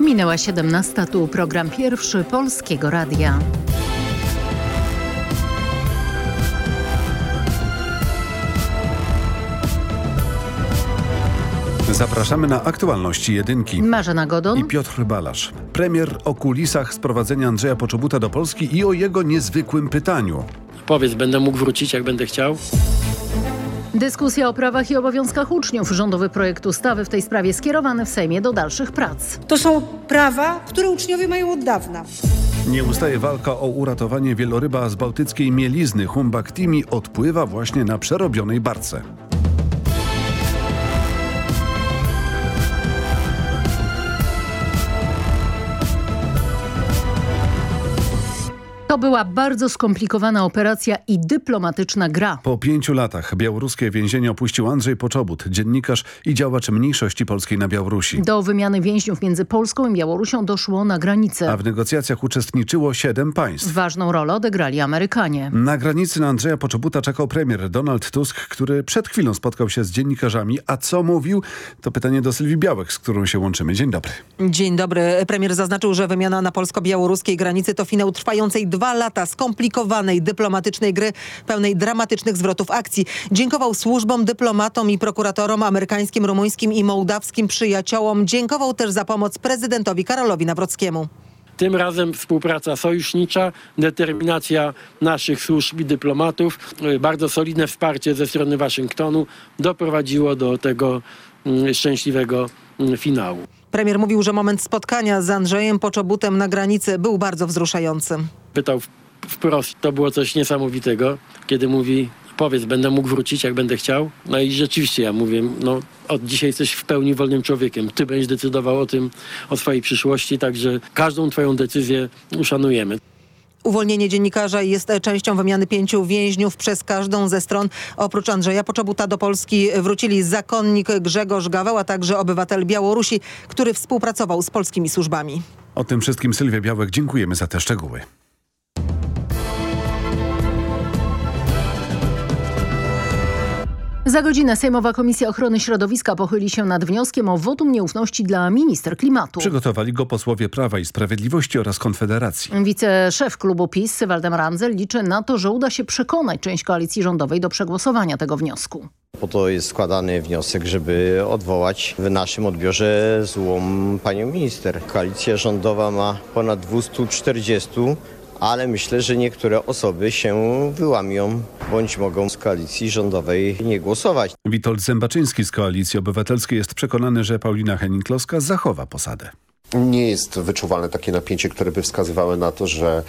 Minęła 17. Tu program pierwszy Polskiego Radia. Zapraszamy na aktualności jedynki. Marzena Godon I Piotr Balasz. Premier o kulisach sprowadzenia Andrzeja Poczobuta do Polski i o jego niezwykłym pytaniu. Powiedz, będę mógł wrócić, jak będę chciał? Dyskusja o prawach i obowiązkach uczniów. Rządowy projekt ustawy w tej sprawie skierowany w Sejmie do dalszych prac. To są prawa, które uczniowie mają od dawna. Nie ustaje walka o uratowanie wieloryba z bałtyckiej mielizny. Humbak Timi odpływa właśnie na przerobionej barce. To była bardzo skomplikowana operacja i dyplomatyczna gra. Po pięciu latach białoruskie więzienie opuścił Andrzej Poczobut, dziennikarz i działacz mniejszości polskiej na Białorusi. Do wymiany więźniów między Polską i Białorusią doszło na granicy. A w negocjacjach uczestniczyło siedem państw. Ważną rolę odegrali Amerykanie. Na granicy na Andrzeja Poczobuta czekał premier Donald Tusk, który przed chwilą spotkał się z dziennikarzami. A co mówił? To pytanie do Sylwii Białek, z którą się łączymy. Dzień dobry. Dzień dobry. Premier zaznaczył, że wymiana na polsko-białoruskiej granicy to finał trwającej dwa lata skomplikowanej dyplomatycznej gry pełnej dramatycznych zwrotów akcji. Dziękował służbom, dyplomatom i prokuratorom amerykańskim, rumuńskim i mołdawskim przyjaciołom. Dziękował też za pomoc prezydentowi Karolowi Nawrockiemu. Tym razem współpraca sojusznicza, determinacja naszych służb i dyplomatów, y, bardzo solidne wsparcie ze strony Waszyngtonu doprowadziło do tego mm, szczęśliwego mm, finału. Premier mówił, że moment spotkania z Andrzejem Poczobutem na granicy był bardzo wzruszający. Pytał wprost, to było coś niesamowitego, kiedy mówi powiedz, będę mógł wrócić, jak będę chciał. No i rzeczywiście ja mówię, no od dzisiaj jesteś w pełni wolnym człowiekiem. Ty będziesz decydował o tym, o swojej przyszłości, także każdą twoją decyzję uszanujemy. Uwolnienie dziennikarza jest częścią wymiany pięciu więźniów przez każdą ze stron. Oprócz Andrzeja Poczobuta do Polski wrócili zakonnik Grzegorz Gaweł, a także obywatel Białorusi, który współpracował z polskimi służbami. O tym wszystkim Sylwia Białek dziękujemy za te szczegóły. Za godzinę Sejmowa Komisja Ochrony Środowiska pochyli się nad wnioskiem o wotum nieufności dla minister klimatu. Przygotowali go posłowie Prawa i Sprawiedliwości oraz Konfederacji. Wiceszef klubu PiS Waldemar Andzel liczy na to, że uda się przekonać część koalicji rządowej do przegłosowania tego wniosku. Po to jest składany wniosek, żeby odwołać w naszym odbiorze złą panią minister. Koalicja rządowa ma ponad 240, ale myślę, że niektóre osoby się wyłamią bądź mogą z koalicji rządowej nie głosować. Witold Zębaczyński z Koalicji Obywatelskiej jest przekonany, że Paulina Henning-Kloska zachowa posadę. Nie jest wyczuwalne takie napięcie, które by wskazywały na to, że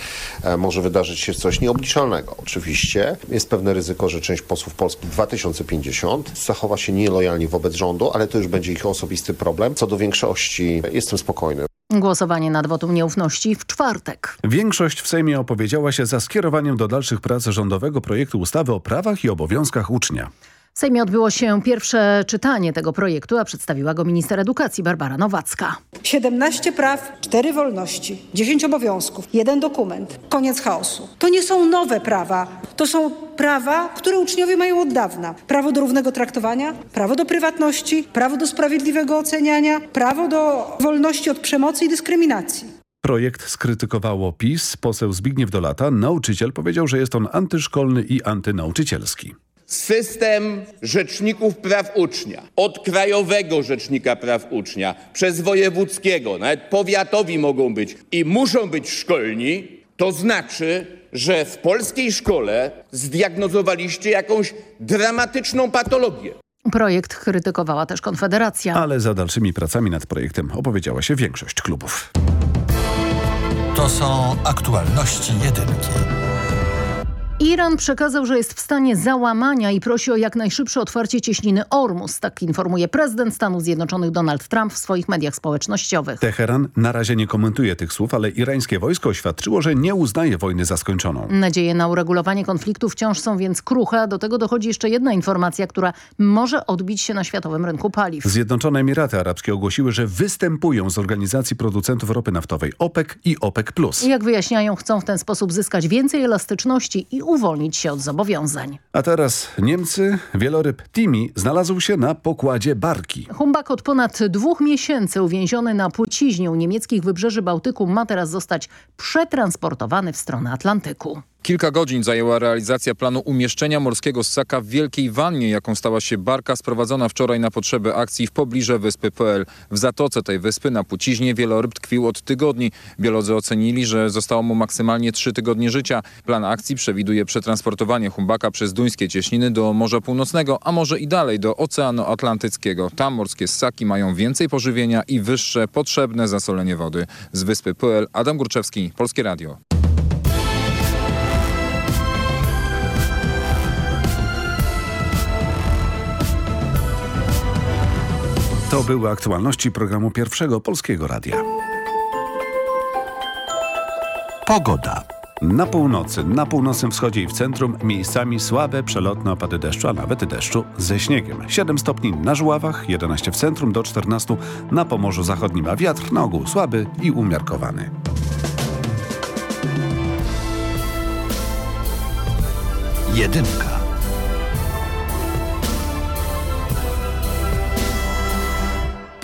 e, może wydarzyć się coś nieobliczalnego. Oczywiście jest pewne ryzyko, że część posłów Polski 2050 zachowa się nielojalnie wobec rządu, ale to już będzie ich osobisty problem. Co do większości jestem spokojny. Głosowanie nad wotum nieufności w czwartek. Większość w Sejmie opowiedziała się za skierowaniem do dalszych prac rządowego projektu ustawy o prawach i obowiązkach ucznia. W Sejmie odbyło się pierwsze czytanie tego projektu, a przedstawiła go minister edukacji Barbara Nowacka. 17 praw, 4 wolności, 10 obowiązków, jeden dokument. Koniec chaosu. To nie są nowe prawa. To są prawa, które uczniowie mają od dawna. Prawo do równego traktowania, prawo do prywatności, prawo do sprawiedliwego oceniania, prawo do wolności od przemocy i dyskryminacji. Projekt skrytykowało PiS. Poseł Zbigniew Dolata, nauczyciel, powiedział, że jest on antyszkolny i antynauczycielski. System rzeczników praw ucznia, od krajowego rzecznika praw ucznia, przez wojewódzkiego, nawet powiatowi mogą być i muszą być szkolni, to znaczy, że w polskiej szkole zdiagnozowaliście jakąś dramatyczną patologię. Projekt krytykowała też Konfederacja. Ale za dalszymi pracami nad projektem opowiedziała się większość klubów. To są aktualności jedynki. Iran przekazał, że jest w stanie załamania i prosi o jak najszybsze otwarcie cieśniny Ormus. Tak informuje prezydent Stanów Zjednoczonych Donald Trump w swoich mediach społecznościowych. Teheran na razie nie komentuje tych słów, ale irańskie wojsko oświadczyło, że nie uznaje wojny za skończoną. Nadzieje na uregulowanie konfliktu wciąż są więc kruche. a Do tego dochodzi jeszcze jedna informacja, która może odbić się na światowym rynku paliw. Zjednoczone Emiraty Arabskie ogłosiły, że występują z organizacji producentów ropy naftowej OPEC i OPEC+. Jak wyjaśniają, chcą w ten sposób zyskać więcej elastyczności i uwolnić się od zobowiązań. A teraz Niemcy. Wieloryb Timi znalazł się na pokładzie barki. Humbak od ponad dwóch miesięcy uwięziony na płciźnie niemieckich wybrzeży Bałtyku ma teraz zostać przetransportowany w stronę Atlantyku. Kilka godzin zajęła realizacja planu umieszczenia morskiego ssaka w wielkiej wannie, jaką stała się barka sprowadzona wczoraj na potrzeby akcji w pobliże wyspy PL. W zatoce tej wyspy na Puciźnie wieloryb tkwił od tygodni. Biolodzy ocenili, że zostało mu maksymalnie trzy tygodnie życia. Plan akcji przewiduje przetransportowanie humbaka przez duńskie cieśniny do Morza Północnego, a może i dalej do Oceanu Atlantyckiego. Tam morskie ssaki mają więcej pożywienia i wyższe potrzebne zasolenie wody. Z wyspy PL Adam Górczewski, Polskie Radio. To były aktualności programu Pierwszego Polskiego Radia. Pogoda. Na północy, na północnym wschodzie i w centrum miejscami słabe przelotne opady deszczu, a nawet deszczu ze śniegiem. 7 stopni na Żuławach, 11 w centrum do 14 na Pomorzu Zachodnim, a wiatr na ogół słaby i umiarkowany. Jedynka.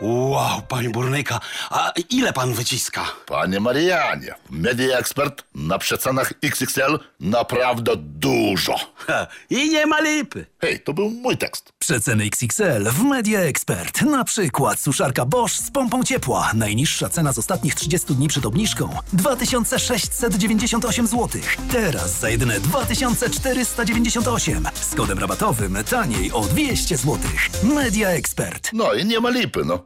Wow, panie burnyka, a ile pan wyciska? Panie Marianie, Media Expert na przecenach XXL naprawdę dużo. Ha, I nie ma lipy. Hej, to był mój tekst. Przeceny XXL w Media Expert. Na przykład suszarka Bosch z pompą ciepła. Najniższa cena z ostatnich 30 dni przed obniżką 2698 zł. Teraz za jedyne 2498. Z kodem rabatowym taniej o 200 zł. Media Expert. No i nie ma lipy, no.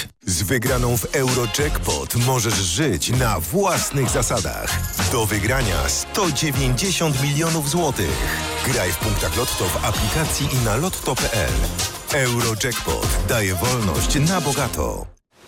Z wygraną w Eurojackpot możesz żyć na własnych zasadach. Do wygrania 190 milionów złotych. Graj w punktach Lotto w aplikacji i na lotto.pl. Eurojackpot daje wolność na bogato.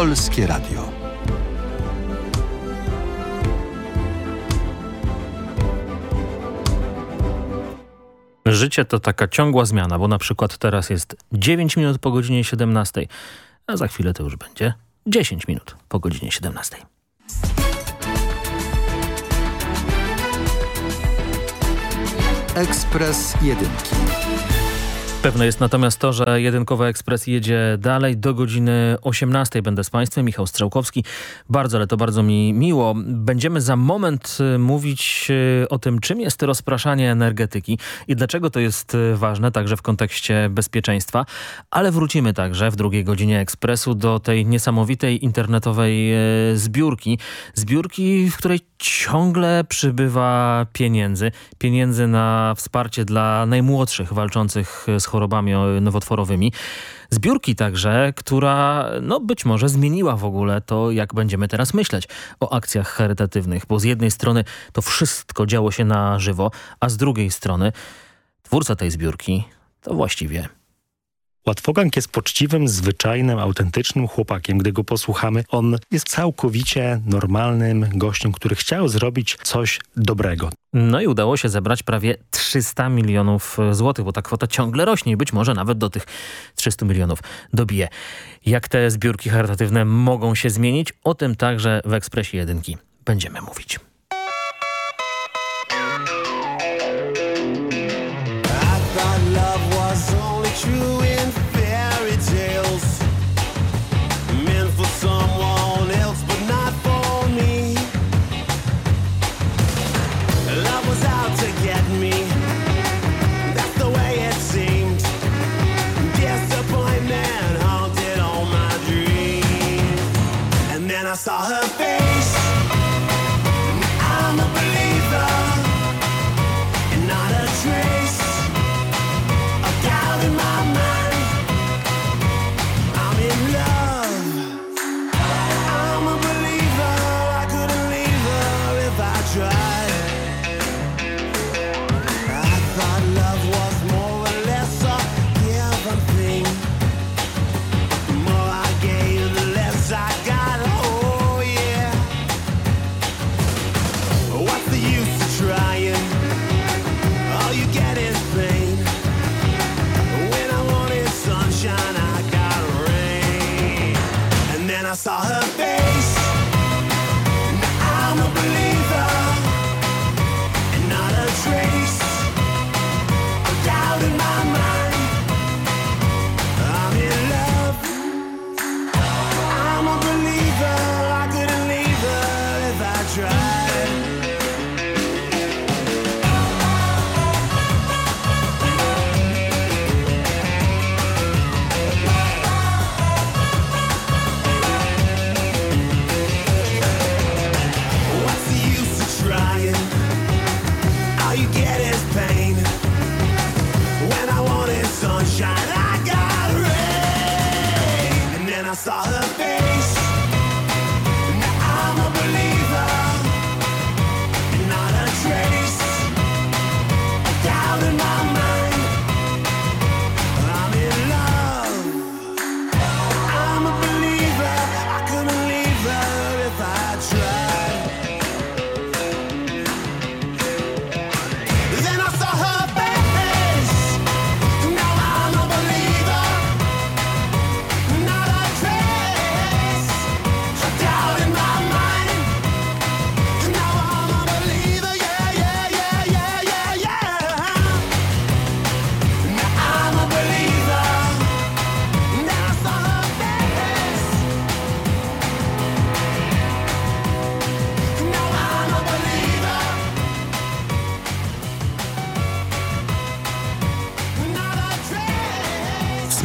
Polskie Radio. Życie to taka ciągła zmiana, bo na przykład teraz jest 9 minut po godzinie 17, a za chwilę to już będzie 10 minut po godzinie 17. Ekspres Jedynki. Pewne jest natomiast to, że Jedynkowy Ekspres jedzie dalej. Do godziny 18 będę z Państwem. Michał Strzałkowski. Bardzo, ale to bardzo mi miło. Będziemy za moment y, mówić y, o tym, czym jest rozpraszanie energetyki i dlaczego to jest y, ważne, także w kontekście bezpieczeństwa. Ale wrócimy także w drugiej godzinie Ekspresu do tej niesamowitej internetowej zbiórki. Zbiórki, w której ciągle przybywa pieniędzy. Pieniędzy na wsparcie dla najmłodszych walczących z chorobami nowotworowymi. Zbiórki także, która no być może zmieniła w ogóle to, jak będziemy teraz myśleć o akcjach charytatywnych, bo z jednej strony to wszystko działo się na żywo, a z drugiej strony twórca tej zbiórki to właściwie Łatwogank jest poczciwym, zwyczajnym, autentycznym chłopakiem. Gdy go posłuchamy, on jest całkowicie normalnym gościem, który chciał zrobić coś dobrego. No i udało się zebrać prawie 300 milionów złotych, bo ta kwota ciągle rośnie i być może nawet do tych 300 milionów dobije. Jak te zbiórki charytatywne mogą się zmienić? O tym także w Ekspresie Jedynki będziemy mówić.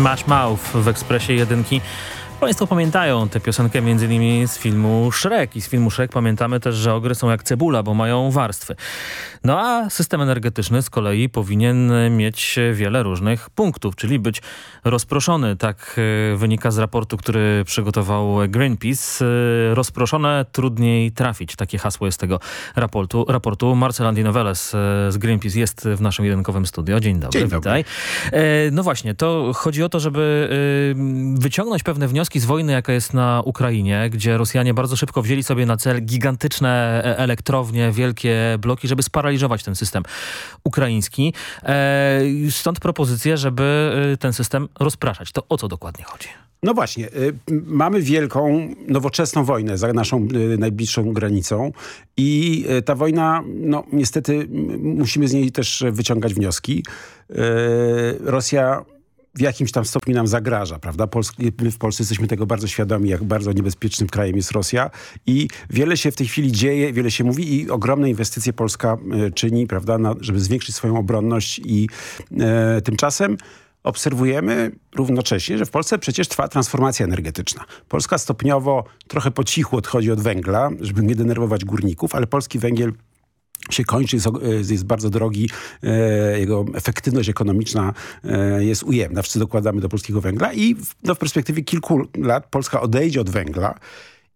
Smash Mouth w Ekspresie Jedynki. Państwo pamiętają tę piosenkę m.in. z filmu Shrek i z filmu Shrek pamiętamy też, że ogry są jak cebula, bo mają warstwy. No a system energetyczny z kolei powinien mieć wiele różnych punktów, czyli być rozproszony. Tak e, wynika z raportu, który przygotował Greenpeace. E, rozproszone trudniej trafić. Takie hasło jest tego raportu. raportu. Marcel Andinoveles e, z Greenpeace jest w naszym jedynkowym studio. Dzień dobry, Dzień dobry. witaj. No właśnie, to chodzi o to, żeby wyciągnąć pewne wnioski wnioski z wojny, jaka jest na Ukrainie, gdzie Rosjanie bardzo szybko wzięli sobie na cel gigantyczne e, elektrownie, wielkie bloki, żeby sparaliżować ten system ukraiński. E, stąd propozycja, żeby e, ten system rozpraszać. To o co dokładnie chodzi? No właśnie, mamy wielką, nowoczesną wojnę za naszą najbliższą granicą i ta wojna, no niestety musimy z niej też wyciągać wnioski. Rosja w jakimś tam stopniu nam zagraża, prawda? My w Polsce jesteśmy tego bardzo świadomi, jak bardzo niebezpiecznym krajem jest Rosja i wiele się w tej chwili dzieje, wiele się mówi i ogromne inwestycje Polska czyni, prawda, na, żeby zwiększyć swoją obronność i e, tymczasem obserwujemy równocześnie, że w Polsce przecież trwa transformacja energetyczna. Polska stopniowo, trochę po cichu odchodzi od węgla, żeby nie denerwować górników, ale polski węgiel się kończy, jest, jest, bardzo drogi, e, jego efektywność ekonomiczna e, jest ujemna. Wszyscy dokładamy do polskiego węgla i w, no, w perspektywie kilku lat Polska odejdzie od węgla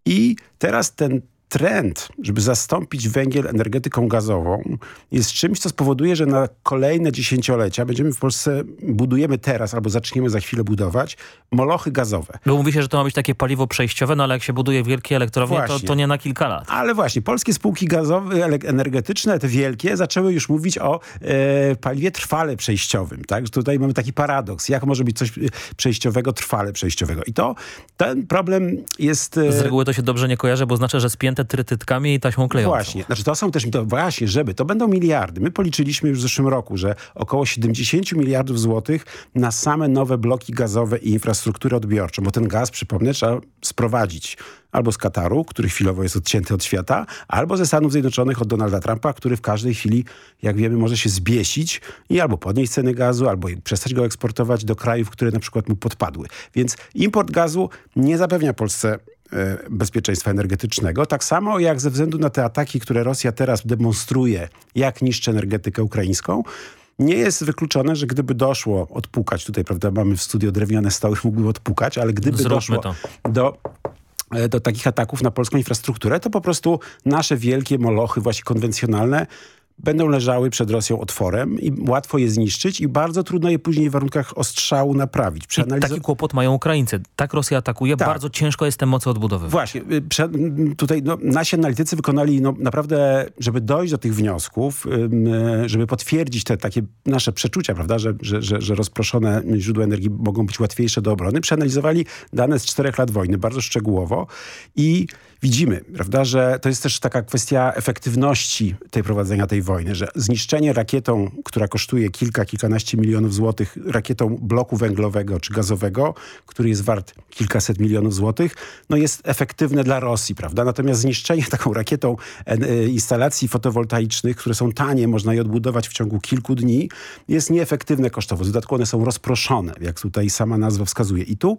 i teraz ten trend, żeby zastąpić węgiel energetyką gazową jest czymś, co spowoduje, że na kolejne dziesięciolecia będziemy w Polsce, budujemy teraz albo zaczniemy za chwilę budować molochy gazowe. Bo mówi się, że to ma być takie paliwo przejściowe, no ale jak się buduje wielkie elektrownie, to, to, nie na kilka lat. Ale właśnie, polskie spółki gazowe, energetyczne, te wielkie, zaczęły już mówić o e, paliwie trwale przejściowym. Tak? Tutaj mamy taki paradoks. Jak może być coś e, przejściowego, trwale przejściowego? I to, ten problem jest... E... Z reguły to się dobrze nie kojarzy, bo znaczy, że spięte trytytkami i taśmą klejącą. Właśnie, znaczy to są też, to właśnie, żeby, to będą miliardy. My policzyliśmy już w zeszłym roku, że około 70 miliardów złotych na same nowe bloki gazowe i infrastrukturę odbiorczą, bo ten gaz, przypomnę, trzeba sprowadzić albo z Kataru, który chwilowo jest odcięty od świata, albo ze Stanów Zjednoczonych od Donalda Trumpa, który w każdej chwili, jak wiemy, może się zbiesić i albo podnieść ceny gazu, albo przestać go eksportować do krajów, które na przykład mu podpadły. Więc import gazu nie zapewnia Polsce bezpieczeństwa energetycznego. Tak samo jak ze względu na te ataki, które Rosja teraz demonstruje, jak niszczy energetykę ukraińską, nie jest wykluczone, że gdyby doszło odpukać, tutaj prawda, mamy w studio drewniane stoły, mógłby odpukać, ale gdyby Zróbmy doszło to. do e, do takich ataków na polską infrastrukturę, to po prostu nasze wielkie molochy właśnie konwencjonalne będą leżały przed Rosją otworem i łatwo je zniszczyć i bardzo trudno je później w warunkach ostrzału naprawić. Taki kłopot mają Ukraińcy. Tak Rosja atakuje, tak. bardzo ciężko jest te moce odbudowywać. Właśnie. Y, tutaj no, nasi analitycy wykonali no, naprawdę, żeby dojść do tych wniosków, żeby potwierdzić te takie nasze przeczucia, prawda, że, że, że, że rozproszone źródła energii mogą być łatwiejsze do obrony, przeanalizowali dane z czterech lat wojny bardzo szczegółowo i widzimy, prawda, że to jest też taka kwestia efektywności tej prowadzenia tej wojny, że zniszczenie rakietą, która kosztuje kilka, kilkanaście milionów złotych, rakietą bloku węglowego czy gazowego, który jest wart kilkaset milionów złotych, no jest efektywne dla Rosji, prawda? Natomiast zniszczenie taką rakietą e, instalacji fotowoltaicznych, które są tanie, można je odbudować w ciągu kilku dni, jest nieefektywne kosztowo. W dodatku one są rozproszone, jak tutaj sama nazwa wskazuje. I tu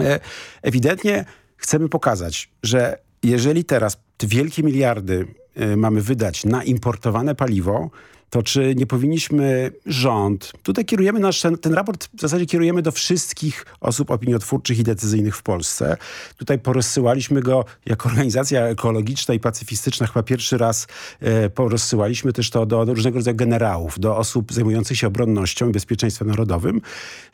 e, ewidentnie chcemy pokazać, że jeżeli teraz te wielkie miliardy y, mamy wydać na importowane paliwo, to czy nie powinniśmy rząd, tutaj kierujemy nasz, ten, raport w zasadzie kierujemy do wszystkich osób opiniotwórczych i decyzyjnych w Polsce. Tutaj porozsyłaliśmy go jako organizacja ekologiczna i pacyfistyczna chyba pierwszy raz e, porozsyłaliśmy też to do, do różnego rodzaju generałów, do osób zajmujących się obronnością i bezpieczeństwem narodowym,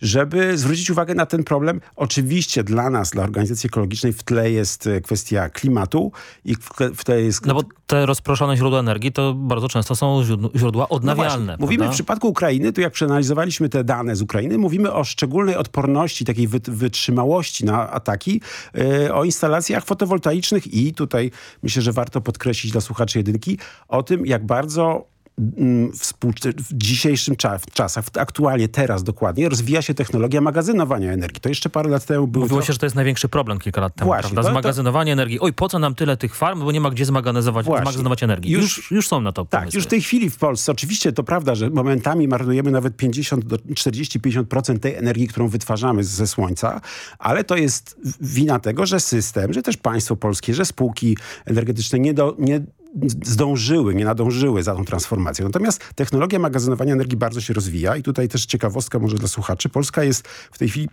żeby zwrócić uwagę na ten problem. Oczywiście dla nas, dla organizacji ekologicznej w tle jest e, kwestia klimatu i w tle jest... No bo te rozproszone źródła energii to bardzo często są źródła odnawialne. No mówimy w przypadku Ukrainy, tu jak przeanalizowaliśmy te dane z Ukrainy, mówimy o szczególnej odporności, takiej wytrzymałości na ataki, yy, o instalacjach fotowoltaicznych i tutaj myślę, że warto podkreślić dla słuchaczy jedynki o tym, jak bardzo w dzisiejszym czasach, aktualnie teraz dokładnie, rozwija się technologia magazynowania energii. To jeszcze parę lat temu było... Mówiło się, że to jest największy problem kilka lat temu, Właśnie, prawda? Zmagazynowanie to... energii. Oj, po co nam tyle tych farm, bo nie ma gdzie zmagazynować, zmagazynować energii. Już, już, już, są na to Tak, już w tej chwili w Polsce, oczywiście to prawda, że momentami marnujemy nawet 50 do 40-50% tej energii, którą wytwarzamy ze słońca, ale to jest wina tego, że system, że też państwo polskie, że spółki energetyczne nie, do, nie zdążyły, nie nadążyły za tą transformacją. Natomiast technologia magazynowania energii bardzo się rozwija i tutaj też ciekawostka może dla słuchaczy. Polska jest w tej chwili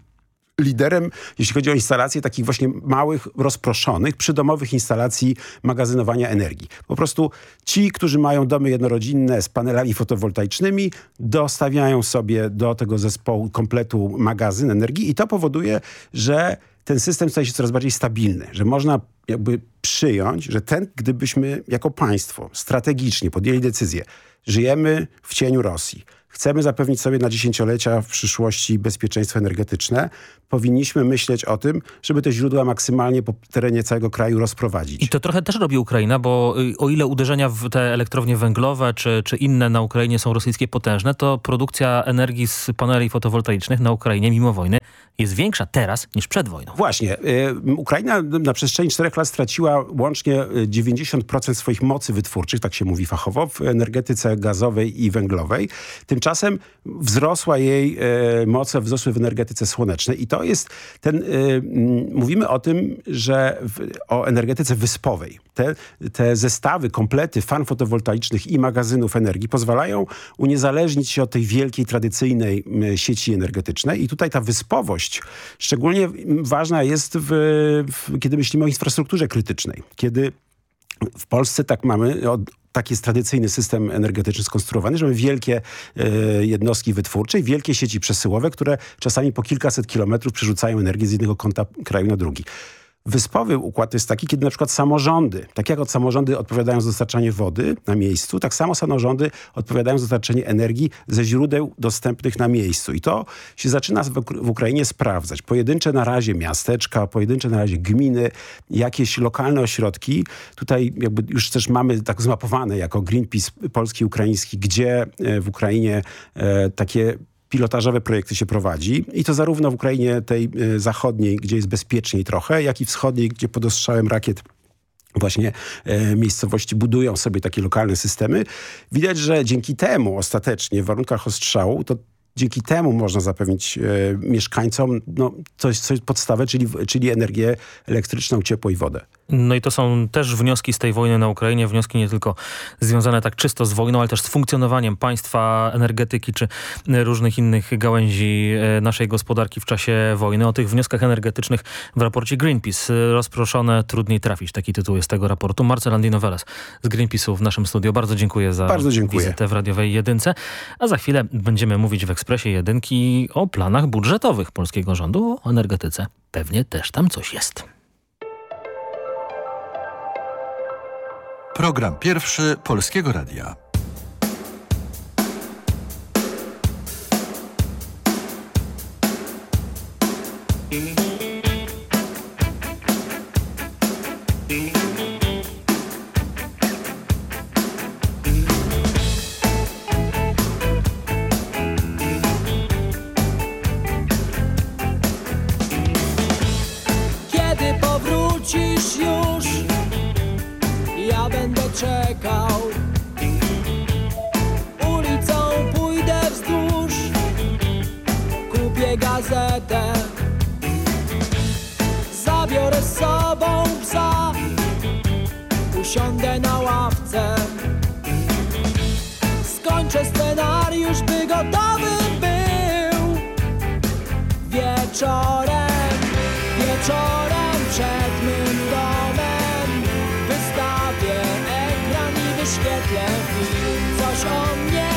liderem, jeśli chodzi o instalacje takich właśnie małych, rozproszonych, przydomowych instalacji magazynowania energii. Po prostu ci, którzy mają domy jednorodzinne z panelami fotowoltaicznymi, dostawiają sobie do tego zespołu kompletu magazyn energii i to powoduje, że ten system staje się coraz bardziej stabilny, że można jakby przyjąć, że ten, gdybyśmy jako państwo strategicznie podjęli decyzję, żyjemy w cieniu Rosji, chcemy zapewnić sobie na dziesięciolecia w przyszłości bezpieczeństwo energetyczne, powinniśmy myśleć o tym, żeby te źródła maksymalnie po terenie całego kraju rozprowadzić. I to trochę też robi Ukraina, bo y, o ile uderzenia w te elektrownie węglowe czy, czy inne na Ukrainie są rosyjskie potężne, to produkcja energii z paneli fotowoltaicznych na Ukrainie mimo wojny jest większa teraz niż przed wojną. Właśnie. Y, Ukraina na przestrzeni czterech lat straciła łącznie 90% swoich mocy wytwórczych, tak się mówi fachowo, w energetyce gazowej i węglowej. Tymczasem wzrosła jej y, moce, wzrosły w energetyce słonecznej i to jest ten, mówimy o tym, że w, o energetyce wyspowej. Te, te zestawy, komplety farm fotowoltaicznych i magazynów energii pozwalają uniezależnić się od tej wielkiej, tradycyjnej sieci energetycznej i tutaj ta wyspowość szczególnie ważna jest, w, w, kiedy myślimy o infrastrukturze krytycznej. Kiedy w Polsce tak mamy, od, tak jest tradycyjny system energetyczny skonstruowany, że mamy wielkie e, jednostki wytwórcze i wielkie sieci przesyłowe, które czasami po kilkaset kilometrów przerzucają energię z jednego kąta kraju na drugi. Wyspowy układ jest taki, kiedy na przykład samorządy, tak jak od samorządy odpowiadają za dostarczanie wody na miejscu, tak samo samorządy odpowiadają za dostarczanie energii ze źródeł dostępnych na miejscu. I to się zaczyna w, w Ukrainie sprawdzać. Pojedyncze na razie miasteczka, pojedyncze na razie gminy, jakieś lokalne ośrodki. Tutaj jakby już też mamy tak zmapowane jako Greenpeace polski, ukraiński, gdzie e, w Ukrainie e, takie pilotażowe projekty się prowadzi i to zarówno w Ukrainie tej y, zachodniej, gdzie jest bezpieczniej trochę, jak i wschodniej, gdzie pod ostrzałem rakiet właśnie e, miejscowości budują sobie takie lokalne systemy. Widać, że dzięki temu ostatecznie w warunkach ostrzału to dzięki temu można zapewnić e, mieszkańcom no, coś, coś podstawę, czyli, czyli energię elektryczną, ciepło i wodę. No i to są też wnioski z tej wojny na Ukrainie, wnioski nie tylko związane tak czysto z wojną, ale też z funkcjonowaniem państwa, energetyki czy różnych innych gałęzi e, naszej gospodarki w czasie wojny. O tych wnioskach energetycznych w raporcie Greenpeace rozproszone trudniej trafić. Taki tytuł jest tego raportu. Marcel Andino-Veles z Greenpeace'u w naszym studiu. Bardzo dziękuję za Bardzo dziękuję. wizytę w radiowej jedynce. A za chwilę będziemy mówić w Ekspresie Jedynki o planach budżetowych polskiego rządu, o energetyce. Pewnie też tam coś jest. Program pierwszy Polskiego Radia. Czekał. Ulicą pójdę wzdłuż, kupię gazetę. Zabiorę z sobą psa, usiądę na ławce. Skończę scenariusz, by gotowy był wieczorem, wieczorem przed film. Coś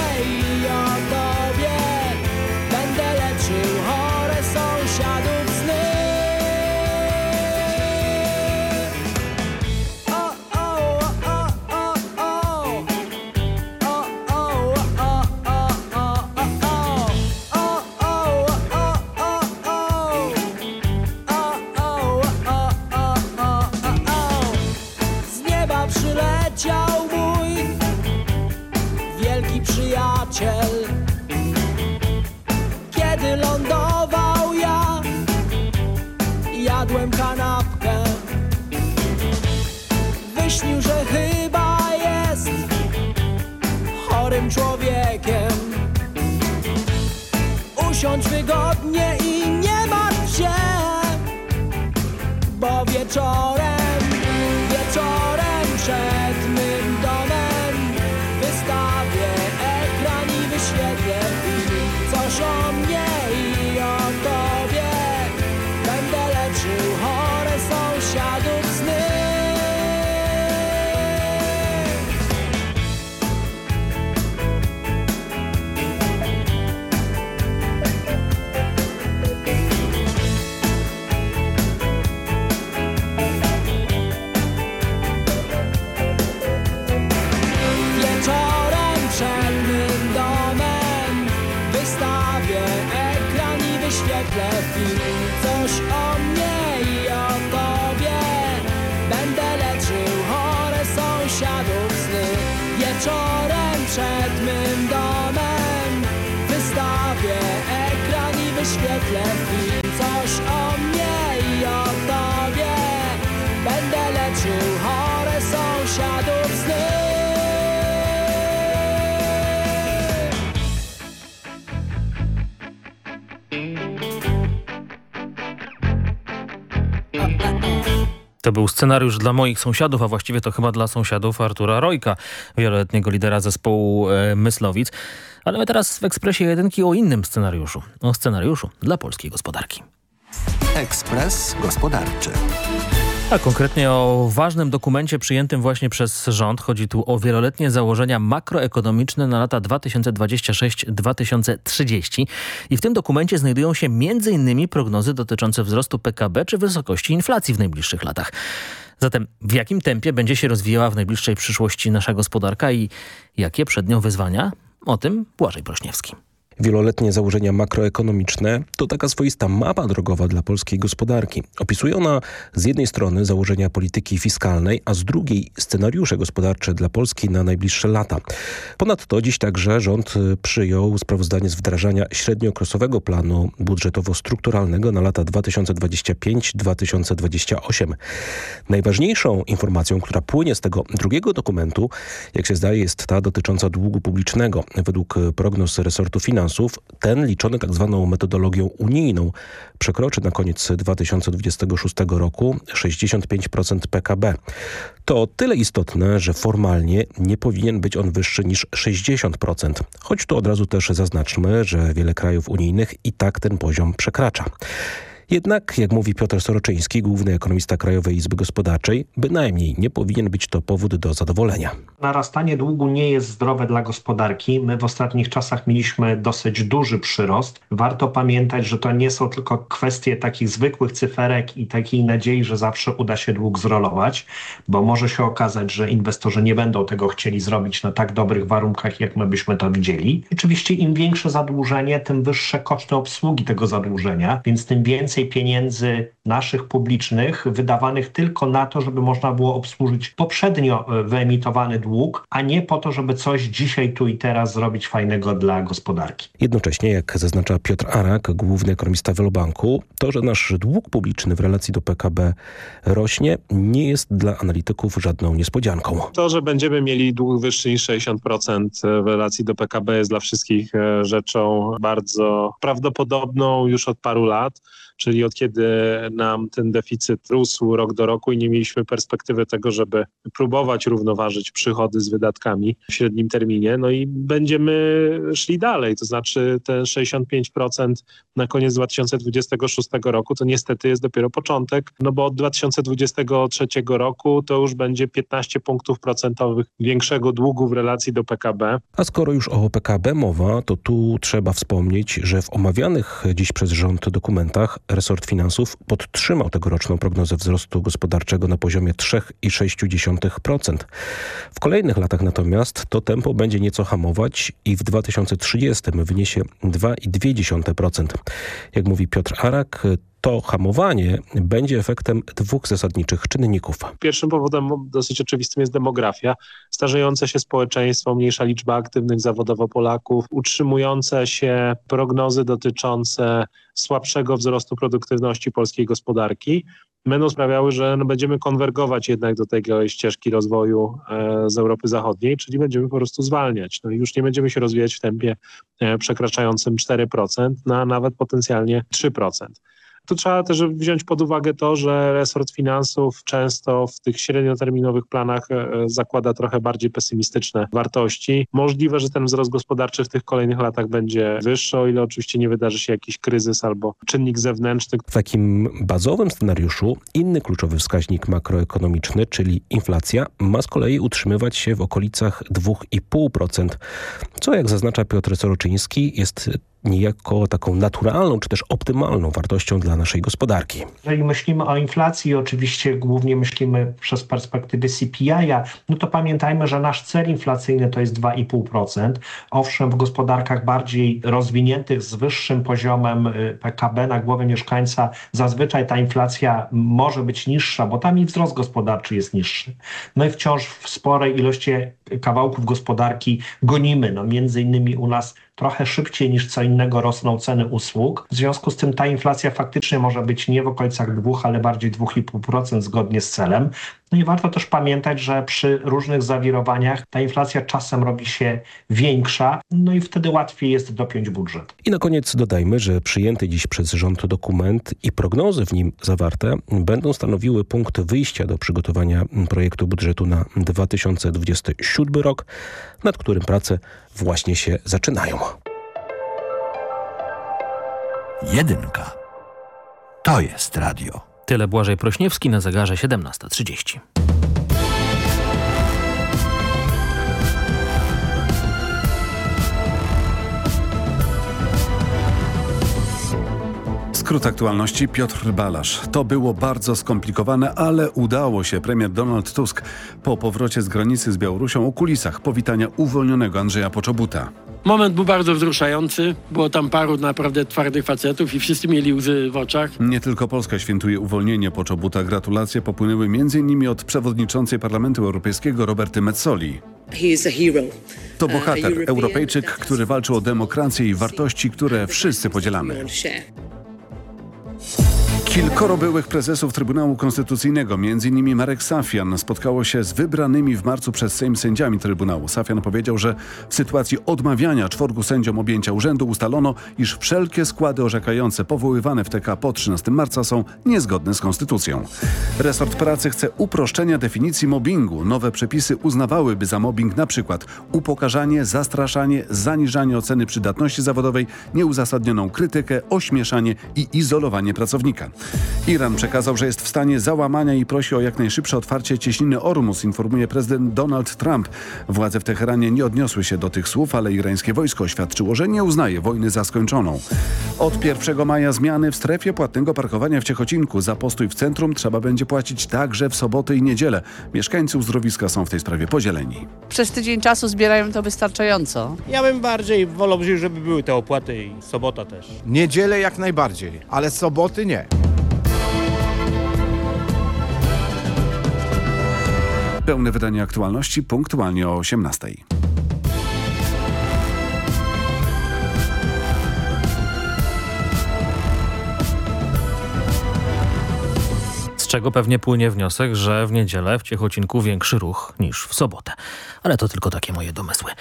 Usiądź wygodnie i nie martw się bo wieczorem, scenariusz dla moich sąsiadów, a właściwie to chyba dla sąsiadów Artura Rojka, wieloletniego lidera zespołu e, Myslowic. Ale my teraz w Ekspresie Jedynki o innym scenariuszu. O scenariuszu dla polskiej gospodarki. Ekspres Gospodarczy. A konkretnie o ważnym dokumencie przyjętym właśnie przez rząd. Chodzi tu o wieloletnie założenia makroekonomiczne na lata 2026-2030. I w tym dokumencie znajdują się m.in. prognozy dotyczące wzrostu PKB czy wysokości inflacji w najbliższych latach. Zatem w jakim tempie będzie się rozwijała w najbliższej przyszłości nasza gospodarka i jakie przed nią wyzwania? O tym Błażej Prośniewski. Wieloletnie założenia makroekonomiczne to taka swoista mapa drogowa dla polskiej gospodarki. Opisuje ona z jednej strony założenia polityki fiskalnej, a z drugiej scenariusze gospodarcze dla Polski na najbliższe lata. Ponadto dziś także rząd przyjął sprawozdanie z wdrażania średniookresowego planu budżetowo-strukturalnego na lata 2025-2028. Najważniejszą informacją, która płynie z tego drugiego dokumentu, jak się zdaje, jest ta dotycząca długu publicznego. Według prognoz resortu finansów ten liczony tak zwaną metodologią unijną przekroczy na koniec 2026 roku 65% PKB. To o tyle istotne, że formalnie nie powinien być on wyższy niż 60%. Choć tu od razu też zaznaczmy, że wiele krajów unijnych i tak ten poziom przekracza. Jednak, jak mówi Piotr Soroczyński, główny ekonomista Krajowej Izby Gospodarczej, bynajmniej nie powinien być to powód do zadowolenia. Narastanie długu nie jest zdrowe dla gospodarki. My w ostatnich czasach mieliśmy dosyć duży przyrost. Warto pamiętać, że to nie są tylko kwestie takich zwykłych cyferek i takiej nadziei, że zawsze uda się dług zrolować, bo może się okazać, że inwestorzy nie będą tego chcieli zrobić na tak dobrych warunkach, jak my byśmy to widzieli. Oczywiście im większe zadłużenie, tym wyższe koszty obsługi tego zadłużenia, więc tym więcej więcej pieniędzy naszych publicznych wydawanych tylko na to, żeby można było obsłużyć poprzednio wyemitowany dług, a nie po to, żeby coś dzisiaj, tu i teraz zrobić fajnego dla gospodarki. Jednocześnie, jak zaznacza Piotr Arak, główny ekonomista Wielobanku, to, że nasz dług publiczny w relacji do PKB rośnie, nie jest dla analityków żadną niespodzianką. To, że będziemy mieli dług wyższy niż 60% w relacji do PKB jest dla wszystkich rzeczą bardzo prawdopodobną już od paru lat czyli od kiedy nam ten deficyt rósł rok do roku i nie mieliśmy perspektywy tego, żeby próbować równoważyć przychody z wydatkami w średnim terminie. No i będziemy szli dalej, to znaczy te 65% na koniec 2026 roku to niestety jest dopiero początek, no bo od 2023 roku to już będzie 15 punktów procentowych większego długu w relacji do PKB. A skoro już o PKB mowa, to tu trzeba wspomnieć, że w omawianych dziś przez rząd dokumentach resort finansów podtrzymał tegoroczną prognozę wzrostu gospodarczego na poziomie 3,6%. W kolejnych latach natomiast to tempo będzie nieco hamować i w 2030 wyniesie 2,2%. Jak mówi Piotr Arak, to hamowanie będzie efektem dwóch zasadniczych czynników. Pierwszym powodem dosyć oczywistym jest demografia. Starzejące się społeczeństwo, mniejsza liczba aktywnych zawodowo Polaków, utrzymujące się prognozy dotyczące słabszego wzrostu produktywności polskiej gospodarki będą sprawiały, że no będziemy konwergować jednak do tej ścieżki rozwoju e, z Europy Zachodniej, czyli będziemy po prostu zwalniać. No i już nie będziemy się rozwijać w tempie e, przekraczającym 4%, na nawet potencjalnie 3%. Tu trzeba też wziąć pod uwagę to, że resort finansów często w tych średnioterminowych planach zakłada trochę bardziej pesymistyczne wartości. Możliwe, że ten wzrost gospodarczy w tych kolejnych latach będzie wyższy, o ile oczywiście nie wydarzy się jakiś kryzys albo czynnik zewnętrzny. W takim bazowym scenariuszu inny kluczowy wskaźnik makroekonomiczny, czyli inflacja, ma z kolei utrzymywać się w okolicach 2,5%, co jak zaznacza Piotr Soroczyński jest niejako taką naturalną, czy też optymalną wartością dla naszej gospodarki. Jeżeli myślimy o inflacji, oczywiście głównie myślimy przez perspektywę CPI-a, no to pamiętajmy, że nasz cel inflacyjny to jest 2,5%. Owszem, w gospodarkach bardziej rozwiniętych z wyższym poziomem y, PKB na głowę mieszkańca zazwyczaj ta inflacja może być niższa, bo tam i wzrost gospodarczy jest niższy. No i wciąż w sporej ilości kawałków gospodarki gonimy. No między innymi u nas trochę szybciej niż co innego rosną ceny usług. W związku z tym ta inflacja faktycznie może być nie w okolicach 2, ale bardziej 2,5% zgodnie z celem. No i warto też pamiętać, że przy różnych zawirowaniach ta inflacja czasem robi się większa, no i wtedy łatwiej jest dopiąć budżet. I na koniec dodajmy, że przyjęty dziś przez rząd dokument i prognozy w nim zawarte będą stanowiły punkt wyjścia do przygotowania projektu budżetu na 2027 rok, nad którym prace właśnie się zaczynają. Jedynka. To jest radio. Tyle Błażej Prośniewski na zegarze 17.30. Skrót aktualności Piotr Balasz. To było bardzo skomplikowane, ale udało się. Premier Donald Tusk po powrocie z granicy z Białorusią o kulisach powitania uwolnionego Andrzeja Poczobuta. Moment był bardzo wzruszający. Było tam paru naprawdę twardych facetów i wszyscy mieli łzy w oczach. Nie tylko Polska świętuje uwolnienie Poczobuta. Gratulacje popłynęły m.in. od przewodniczącej Parlamentu Europejskiego Roberty Metzoli. To bohater, Europejczyk, który walczył o demokrację i wartości, które wszyscy podzielamy. Bye. Kilkoro byłych prezesów Trybunału Konstytucyjnego, m.in. Marek Safian, spotkało się z wybranymi w marcu przez Sejm sędziami Trybunału. Safian powiedział, że w sytuacji odmawiania czworgu sędziom objęcia urzędu ustalono, iż wszelkie składy orzekające powoływane w TK po 13 marca są niezgodne z Konstytucją. Resort Pracy chce uproszczenia definicji mobbingu. Nowe przepisy uznawałyby za mobbing przykład upokarzanie, zastraszanie, zaniżanie oceny przydatności zawodowej, nieuzasadnioną krytykę, ośmieszanie i izolowanie pracownika. Iran przekazał, że jest w stanie załamania i prosi o jak najszybsze otwarcie cieśniny Ormus, informuje prezydent Donald Trump. Władze w Teheranie nie odniosły się do tych słów, ale irańskie wojsko oświadczyło, że nie uznaje wojny za skończoną. Od 1 maja zmiany w strefie płatnego parkowania w Ciechocinku. Za postój w centrum trzeba będzie płacić także w soboty i niedzielę. Mieszkańcy uzdrowiska są w tej sprawie podzieleni. Przez tydzień czasu zbierają to wystarczająco. Ja bym bardziej wolał, żeby były te opłaty i sobota też. Niedzielę jak najbardziej, ale soboty nie. Pełne wydanie aktualności punktualnie o 18. Z czego pewnie płynie wniosek, że w niedzielę w Ciechocinku większy ruch niż w sobotę. Ale to tylko takie moje domysły.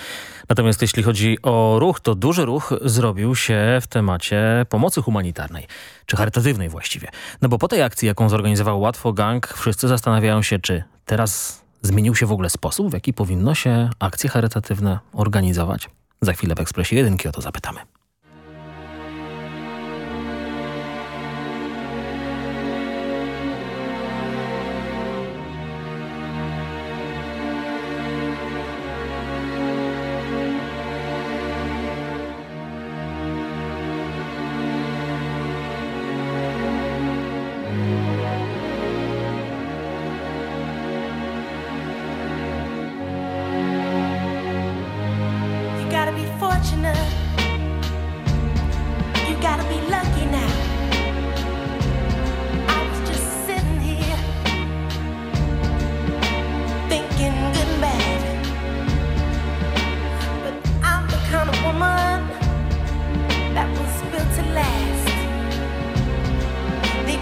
Natomiast jeśli chodzi o ruch, to duży ruch zrobił się w temacie pomocy humanitarnej, czy charytatywnej właściwie. No bo po tej akcji, jaką zorganizował Łatwo Gang, wszyscy zastanawiają się, czy teraz zmienił się w ogóle sposób, w jaki powinno się akcje charytatywne organizować. Za chwilę w Ekspresie Jedynki o to zapytamy.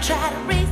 try to reach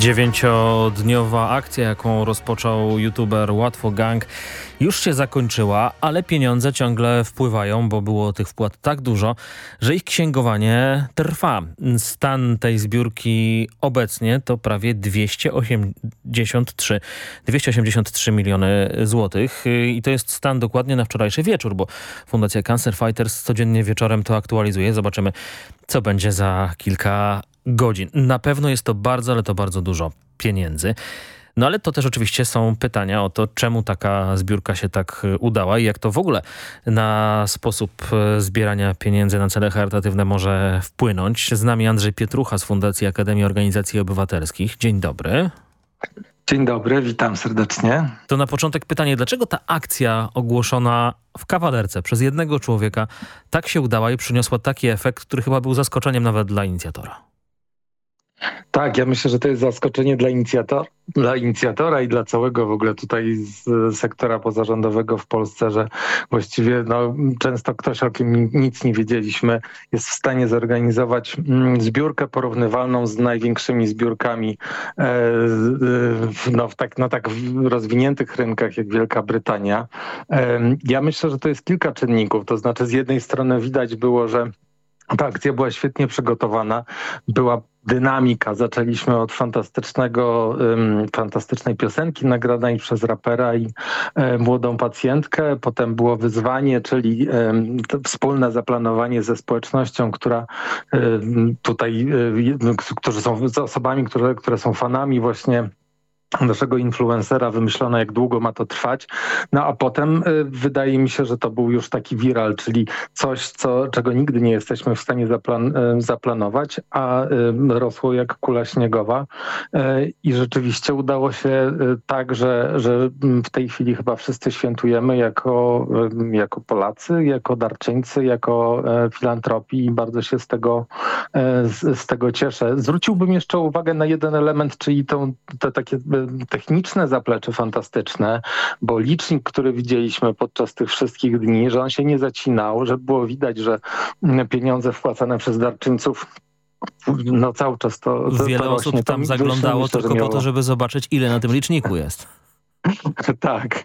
Dziewięciodniowa akcja, jaką rozpoczął youtuber Łatwo Gang, już się zakończyła, ale pieniądze ciągle wpływają, bo było tych wpłat tak dużo, że ich księgowanie trwa. Stan tej zbiórki obecnie to prawie 283, 283 miliony złotych i to jest stan dokładnie na wczorajszy wieczór, bo Fundacja Cancer Fighters codziennie wieczorem to aktualizuje. Zobaczymy, co będzie za kilka godzin. Na pewno jest to bardzo, ale to bardzo dużo pieniędzy. No ale to też oczywiście są pytania o to, czemu taka zbiórka się tak y, udała i jak to w ogóle na sposób y, zbierania pieniędzy na cele charytatywne może wpłynąć. Z nami Andrzej Pietrucha z Fundacji Akademii Organizacji Obywatelskich. Dzień dobry. Dzień dobry, witam serdecznie. To na początek pytanie, dlaczego ta akcja ogłoszona w kawalerce przez jednego człowieka tak się udała i przyniosła taki efekt, który chyba był zaskoczeniem nawet dla inicjatora? Tak, ja myślę, że to jest zaskoczenie dla, inicjator, dla inicjatora i dla całego w ogóle tutaj z sektora pozarządowego w Polsce, że właściwie no, często ktoś, o kim nic nie wiedzieliśmy, jest w stanie zorganizować mm, zbiórkę porównywalną z największymi zbiórkami e, no, w tak, na tak rozwiniętych rynkach jak Wielka Brytania. Ja myślę, że to jest kilka czynników. To znaczy z jednej strony widać było, że ta akcja była świetnie przygotowana, była dynamika. Zaczęliśmy od fantastycznego, um, fantastycznej piosenki nagranej przez rapera i e, młodą pacjentkę. Potem było wyzwanie, czyli e, wspólne zaplanowanie ze społecznością, która e, tutaj, którzy są osobami, które, które są fanami właśnie naszego influencera wymyślono, jak długo ma to trwać. No a potem y, wydaje mi się, że to był już taki viral, czyli coś, co, czego nigdy nie jesteśmy w stanie zaplan y, zaplanować, a y, rosło jak kula śniegowa. Y, I rzeczywiście udało się y, tak, że, że w tej chwili chyba wszyscy świętujemy jako, jako Polacy, jako darczyńcy, jako filantropii i bardzo się z tego, z, z tego cieszę. Zwróciłbym jeszcze uwagę na jeden element, czyli tą, te takie techniczne zaplecze fantastyczne, bo licznik, który widzieliśmy podczas tych wszystkich dni, że on się nie zacinał, że było widać, że pieniądze wpłacane przez darczyńców no cały czas to... to Wiele to osób tam zaglądało tylko po to, żeby zobaczyć, ile na tym liczniku jest. Tak.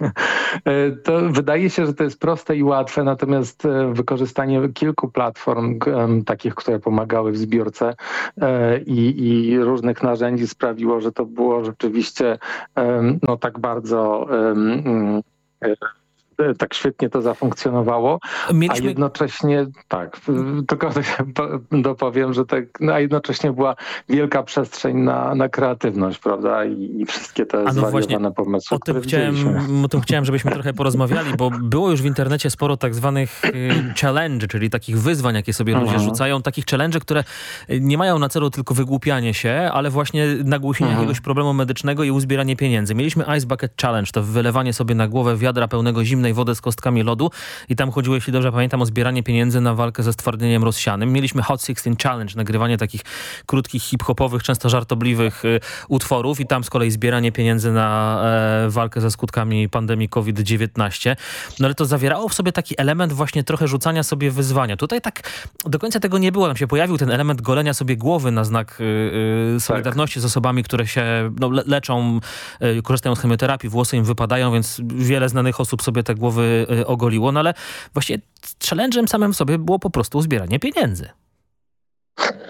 E, To wydaje się, że to jest proste i łatwe, natomiast e, wykorzystanie kilku platform takich, które pomagały w zbiórce e, i, i różnych narzędzi sprawiło, że to było rzeczywiście no tak bardzo mm, tak świetnie to zafunkcjonowało, Mieliśmy- a jednocześnie tak, tylko dopowiem, że tak, no, a jednocześnie była wielka przestrzeń na, na kreatywność, prawda, i, i wszystkie te A no zwariowane pomysły, O tym, chciałem, o tym chciałem, żebyśmy trochę porozmawiali, bo było już w internecie sporo tak zwanych y, challenge, czyli takich wyzwań, jakie sobie ludzie Mhm. rzucają. Takich challenge, które nie mają na celu tylko wygłupianie się, ale właśnie nagłośnienie Mhm. jakiegoś problemu medycznego i uzbieranie pieniędzy. Mieliśmy Ice Bucket Challenge, to wylewanie sobie na głowę wiadra pełnego zimnej wody z kostkami lodu i tam chodziło, jeśli dobrze pamiętam, o zbieranie pieniędzy na walkę ze stwardnieniem rozsianym. Mieliśmy Hot 16 Challenge, nagrywanie takich krótkich, hip-hopowych, często żartobliwych y, utworów i tam z kolei zbieranie pieniędzy na e, walkę ze skutkami pandemii COVID-19. No ale to zawierało w sobie taki element właśnie trochę rzucania sobie wyzwania. Tutaj tak do końca tego nie było. Tam się pojawił ten element golenia sobie głowy na znak y, y, solidarności z osobami, które się no, le leczą, y, korzystają z chemioterapii, włosy im wypadają, więc wiele znanych osób sobie głowy y, ogoliło. No ale właśnie challenge'em samym w sobie było po prostu zbieranie pieniędzy.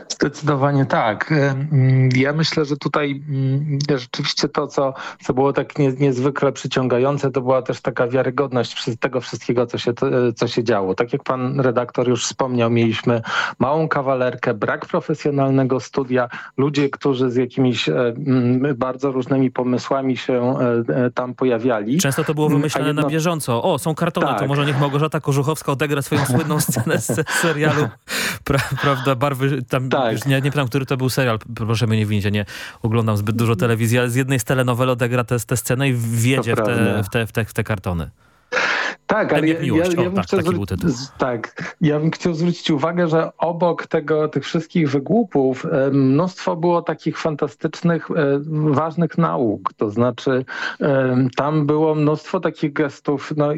Zdecydowanie tak. Mm, Ja myślę, że tutaj mm, rzeczywiście to, co, co było tak nie, niezwykle przyciągające, to była też taka wiarygodność tego wszystkiego, co się, to- co się działo. Tak jak pan redaktor już wspomniał, mieliśmy małą kawalerkę, brak profesjonalnego studia, ludzie, którzy z jakimiś e, mm, bardzo różnymi pomysłami się e, e, tam pojawiali. Często to było wymyślane na jedno- bieżąco. O, są kartony, to Tak. może niech Małgorzata Korzuchowska odegra swoją słynną scenę z z serialu. Pra, prawda, barwy, tam, Tak. już nie, nie pamiętam, który to był serial, proszę mnie nie winić, ja nie oglądam zbyt dużo telewizji, ale z jednej z telenowel odegra tę tę scenę i wjedzie w te, w, te, w, te, w te kartony. Tak, ale ja, ja, ja O, bym tak, chciał z- tak, ja bym chciał zwrócić uwagę, że obok tego, tych wszystkich wygłupów e, mnóstwo było takich fantastycznych, e, ważnych nauk. To znaczy e, tam było mnóstwo takich gestów. No,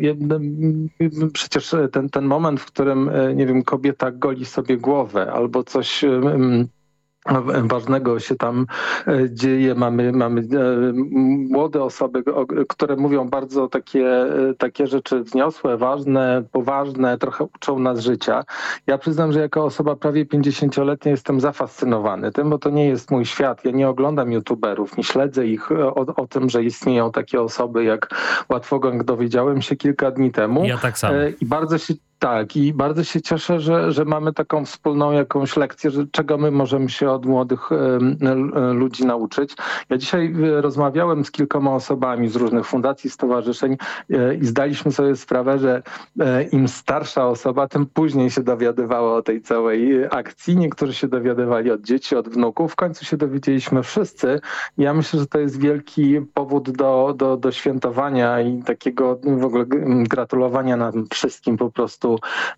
przecież ten, ten moment, w którym, nie wiem, kobieta goli sobie głowę albo coś... ważnego się tam e, dzieje. Mamy, mamy e, młode osoby, które mówią bardzo takie, e, takie rzeczy wzniosłe, ważne, poważne, trochę uczą nas życia. Ja przyznam, że jako osoba prawie 50-letnia jestem zafascynowany tym, bo to nie jest mój świat. Ja nie oglądam youtuberów, nie śledzę ich o, o tym, że istnieją takie osoby jak Łatwogang. Dowiedziałem się kilka dni temu. Ja tak samo. I bardzo się tak, i bardzo się cieszę, że, że mamy taką wspólną jakąś lekcję, że czego my możemy się od młodych ludzi nauczyć. Ja dzisiaj e, rozmawiałem z kilkoma osobami z różnych fundacji, stowarzyszeń e, i zdaliśmy sobie sprawę, że e, im starsza osoba, tym później się dowiadywała o tej całej akcji. Niektórzy się dowiadywali od dzieci, od wnuków. W końcu się dowiedzieliśmy wszyscy. Ja myślę, że to jest wielki powód do, do, do świętowania i takiego w ogóle gratulowania nam wszystkim po prostu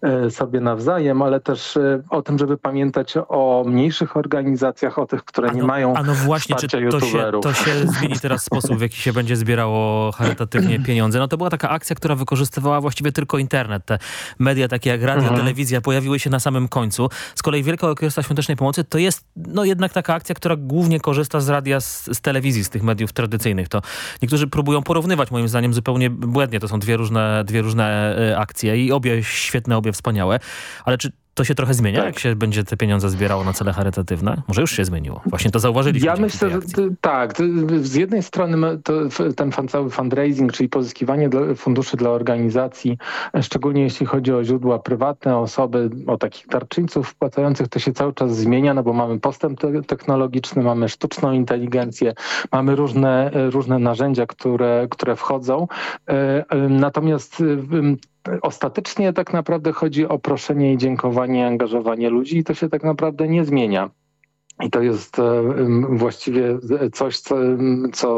e, sobie nawzajem, ale też e, o tym, żeby pamiętać o mniejszych organizacjach, o tych, które nie mają A no właśnie, czy to się, to się zmieni teraz sposób, w jaki się będzie zbierało charytatywnie pieniądze? No to była taka akcja, która wykorzystywała właściwie tylko internet. Te media takie jak radio, Mhm. telewizja pojawiły się na samym końcu. Z kolei Wielka Orkiestra Świątecznej Pomocy to jest no jednak taka akcja, która głównie korzysta z radia, z, z telewizji, z tych mediów tradycyjnych. To niektórzy próbują porównywać, moim zdaniem zupełnie błędnie. To są dwie różne, dwie różne e, akcje i obie świetne, obie wspaniałe. Ale czy to się trochę zmienia, jak się będzie te pieniądze zbierało na cele charytatywne? Może już się zmieniło. Właśnie to zauważyliśmy. Ja myślę, że tak. Z jednej strony to ten cały fundraising, czyli pozyskiwanie funduszy dla organizacji, szczególnie jeśli chodzi o źródła prywatne, osoby, o takich darczyńców wpłacających, to się cały czas zmienia, no bo mamy postęp te- technologiczny, mamy sztuczną inteligencję, mamy różne, e, różne narzędzia, które, które wchodzą. E, e, Natomiast ostatecznie tak naprawdę chodzi o proszenie i dziękowanie, angażowanie ludzi i to się tak naprawdę nie zmienia. I to jest e, właściwie coś, co,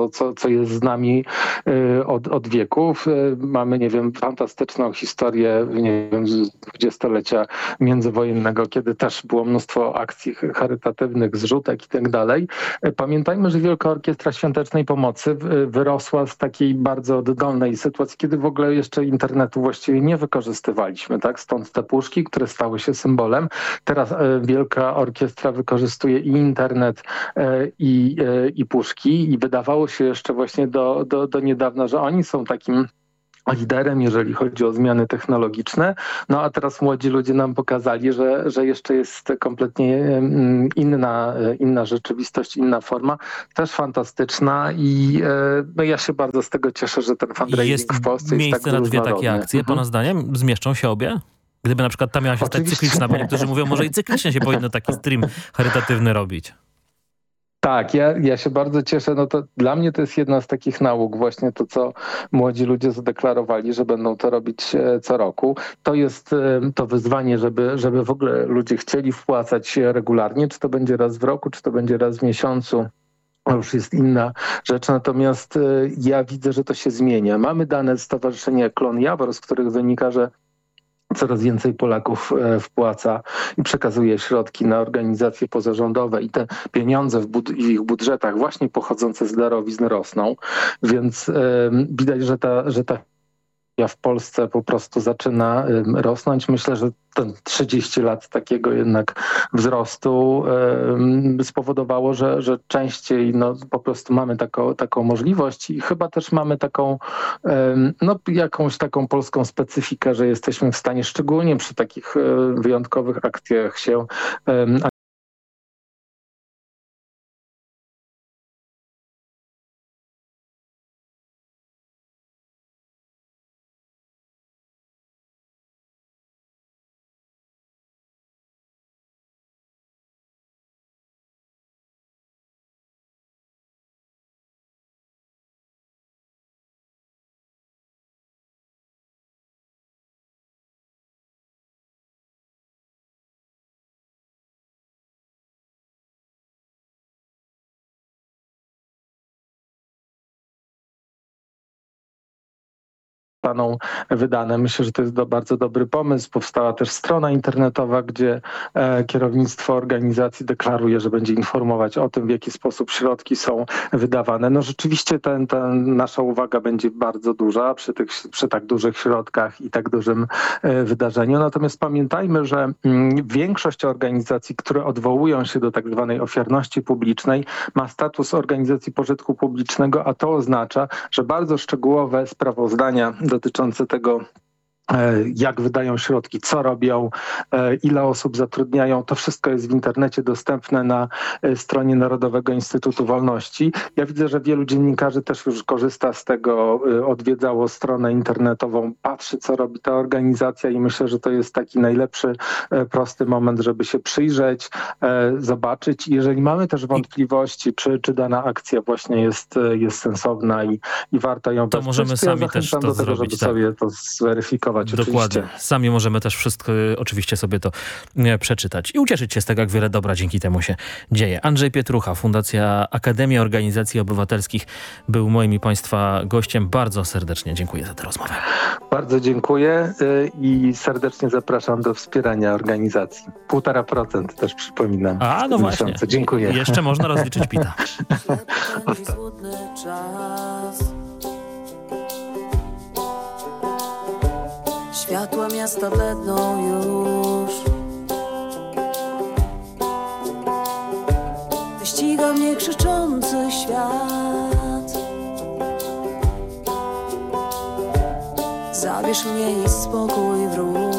co, co, jest z nami e, od, od wieków. E, Mamy, nie wiem, fantastyczną historię, nie wiem, z dwudziestolecia międzywojennego, kiedy też było mnóstwo akcji charytatywnych, zrzutek i tak dalej. Pamiętajmy, że Wielka Orkiestra Świątecznej Pomocy wyrosła z takiej bardzo oddolnej sytuacji, kiedy w ogóle jeszcze internetu właściwie nie wykorzystywaliśmy, tak? Stąd te puszki, które stały się symbolem. Teraz Wielka Orkiestra wykorzystuje i internet, e, i, e, i puszki i wydawało się jeszcze właśnie do, do, do niedawna, że oni są takim liderem, jeżeli chodzi o zmiany technologiczne. No a teraz młodzi ludzie nam pokazali, że, że jeszcze jest kompletnie inna, inna rzeczywistość, inna forma, też fantastyczna i e, no ja się bardzo z tego cieszę, że ten fundraising Jest w Polsce jest miejsce tak na dwie takie akcje, Mhm. pana zdaniem? Zmieszczą się obie? Gdyby na przykład ta miała się stać Oczywiście. cykliczna, bo niektórzy mówią, może i cyklicznie się powinno taki stream charytatywny robić. Tak, ja, ja się bardzo cieszę. No to dla mnie to jest jedna z takich nauk, właśnie to, co młodzi ludzie zadeklarowali, że będą to robić e, co roku. To jest e, to wyzwanie, żeby, żeby w ogóle ludzie chcieli wpłacać regularnie, czy to będzie raz w roku, czy to będzie raz w miesiącu. To już jest inna rzecz, natomiast e, ja widzę, że to się zmienia. Mamy dane Stowarzyszenia Klon Jawor, z których wynika, że coraz więcej Polaków e, wpłaca i przekazuje środki na organizacje pozarządowe i te pieniądze w, bud- ich budżetach właśnie pochodzące z darowizn rosną, więc em, widać, że ta, że ta w Polsce po prostu zaczyna rosnąć. Myślę, że ten 30 lat takiego jednak wzrostu spowodowało, że, że częściej no, po prostu mamy taką, taką możliwość i chyba też mamy taką no, jakąś taką polską specyfikę, że jesteśmy w stanie szczególnie przy takich e, wyjątkowych akcjach się zostaną wydane. Myślę, że to jest do, bardzo dobry pomysł. Powstała też strona internetowa, gdzie e, kierownictwo organizacji deklaruje, że będzie informować o tym, w jaki sposób środki są wydawane. No rzeczywiście ten, ten nasza uwaga będzie bardzo duża przy, tych, przy tak dużych środkach i tak dużym e, wydarzeniu. Natomiast pamiętajmy, że mm, większość organizacji, które odwołują się do tak zwanej ofiarności publicznej, ma status organizacji pożytku publicznego, a to oznacza, że bardzo szczegółowe sprawozdania dotyczące tego, jak wydają środki, co robią, e, ile osób zatrudniają. To wszystko jest w internecie dostępne na e, stronie Narodowego Instytutu Wolności. Ja widzę, że wielu dziennikarzy też już korzysta z tego, odwiedzało stronę internetową, patrzy, co robi ta organizacja i myślę, że to jest taki najlepszy, prosty moment, żeby się przyjrzeć, zobaczyć. Jeżeli mamy też wątpliwości, czy, czy dana akcja właśnie jest, jest sensowna i, i warto ją To wesprzeć, możemy ja sami też zachęcam to do tego, zrobić, żeby tak. sobie to zweryfikować. Dokładnie. Oczywiście. Sami możemy też wszystko y, oczywiście sobie to e, przeczytać i ucieszyć się z tego, jak wiele dobra dzięki temu się dzieje. Andrzej Pietrucha, Fundacja Akademia Organizacji Obywatelskich był moim i Państwa gościem. Bardzo serdecznie dziękuję za tę rozmowę. Bardzo dziękuję y, i serdecznie zapraszam do wspierania organizacji. Półtora procent też przypominam. A, no właśnie. miesiącu. Dziękuję. Jeszcze można rozliczyć pita. Złudny Światła miasta bledną już. Wyściga mnie krzyczący świat. Zabierz mnie i spokój wróć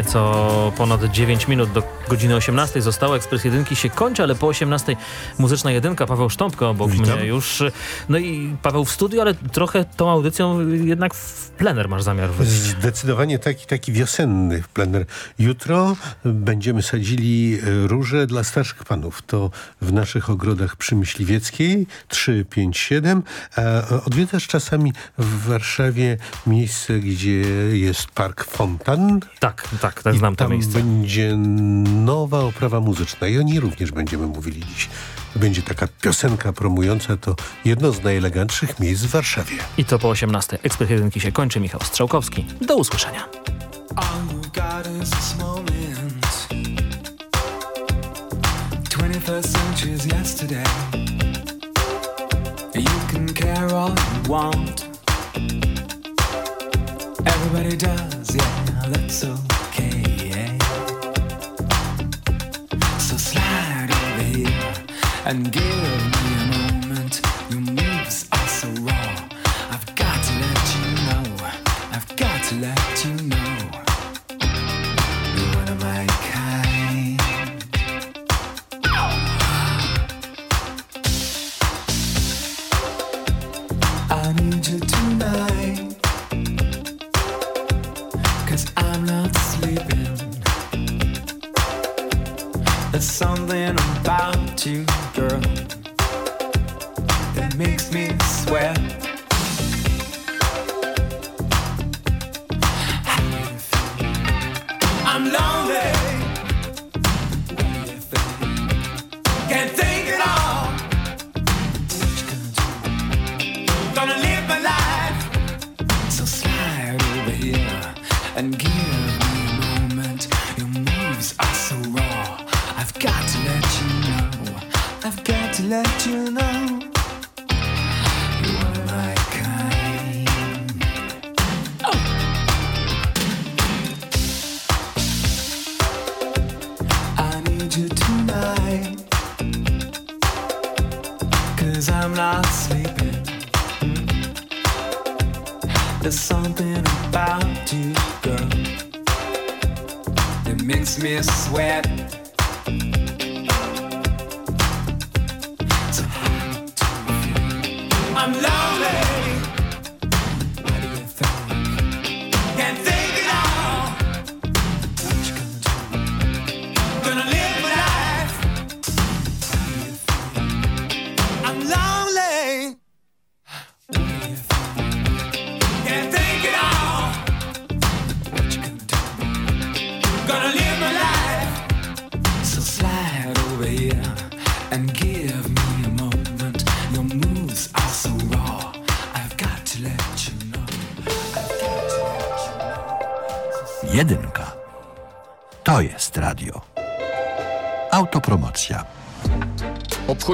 Nieco ponad 9 minut do godziny 18 zostało. Ekspres jedynki się kończy, ale po 18 muzyczna jedynka. Paweł Sztąpko obok Witam. mnie już. No i Paweł w studiu, ale trochę tą audycją jednak w plener masz zamiar wyjść. Zdecydowanie taki, taki wiosenny plener. Jutro będziemy sadzili e, róże dla starszych panów. To w naszych ogrodach przy Myśliwieckiej 3, 5, 7. A odwiedzasz czasami w Warszawie miejsce, gdzie jest park Fontan. Tak, tak, tak znam to tam miejsce. będzie nowa oprawa muzyczna i o niej również będziemy mówili dziś. Będzie taka piosenka promująca to jedno z najelegancszych miejsc w Warszawie. I to po 18. Ekspres jedynki się kończy. Michał Strzałkowski. Do usłyszenia. All you've got is this moment. 21st century's yesterday. want. Everybody does, yeah, that's okay. And give me a moment. Your moves are so raw. I've got to let you know. I've got to let you know. You're one of my kind. I need you tonight. Cause I'm not sleeping. There's something about you, makes me sweat.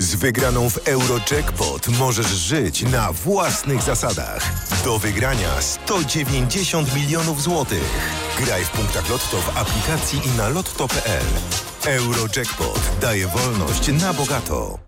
Z wygraną w Eurojackpot możesz żyć na własnych zasadach. Do wygrania 190 milionów złotych. Graj w punktach Lotto w aplikacji i na lotto.pl. Eurojackpot daje wolność na bogato.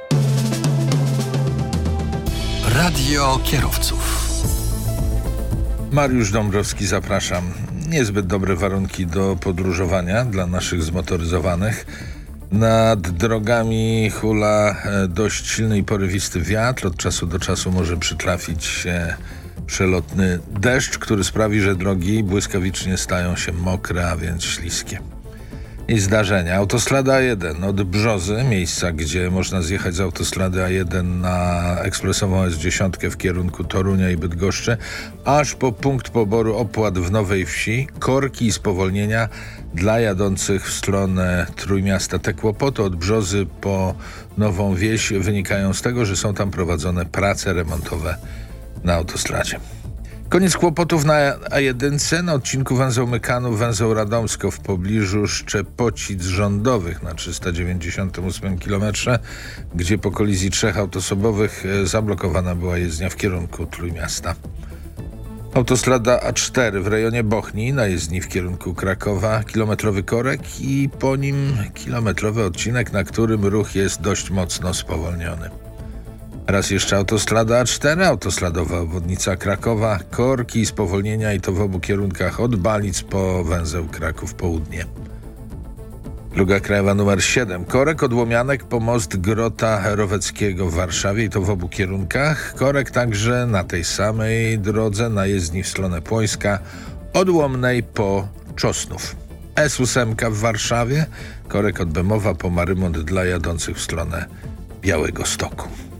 Radio kierowców. Mariusz Dąbrowski, zapraszam. Niezbyt dobre warunki do podróżowania dla naszych zmotoryzowanych. Nad drogami hula e, dość silny i porywisty wiatr. Od czasu do czasu może przytrafić się przelotny deszcz, który sprawi, że drogi błyskawicznie stają się mokre, a więc śliskie. I zdarzenia. Autostrada A1 od Brzozy, miejsca, gdzie można zjechać z autostrady A1 na ekspresową S10 w kierunku Torunia i Bydgoszczy, aż po punkt poboru opłat w Nowej Wsi, korki i spowolnienia dla jadących w stronę Trójmiasta. Te kłopoty od Brzozy po Nową Wieś wynikają z tego, że są tam prowadzone prace remontowe na autostradzie. Koniec kłopotów na A1 na odcinku węzeł Mykanów, węzeł Radomsko w pobliżu Szczepocic rządowych na 398 km, gdzie po kolizji trzech autosobowych e, zablokowana była jezdnia w kierunku Trójmiasta. Autostrada A4 w rejonie Bochni na jezdni w kierunku Krakowa, kilometrowy korek i po nim kilometrowy odcinek, na którym ruch jest dość mocno spowolniony. Raz jeszcze autostrada A4, autostradowa obwodnica Krakowa, korki spowolnienia i to w obu kierunkach od Balic po węzeł Kraków Południe. Druga krajowa numer 7. Korek od Łomianek po most Grota Roweckiego w Warszawie i to w obu kierunkach. Korek także na tej samej drodze na jezdni w stronę Płońska od Łomnej po Czosnów. S8 w Warszawie. Korek od Bemowa po Marymont dla jadących w stronę Białego Stoku.